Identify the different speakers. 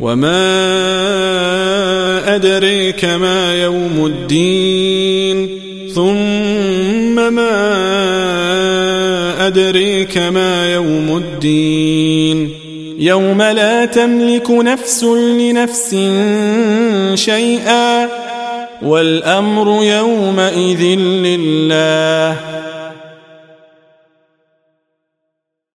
Speaker 1: وما أدريك ما يوم الدين ثم ما أدريك ما يوم الدين يوم لا تملك نفس لنفس شيئا والأمر يومئذ لله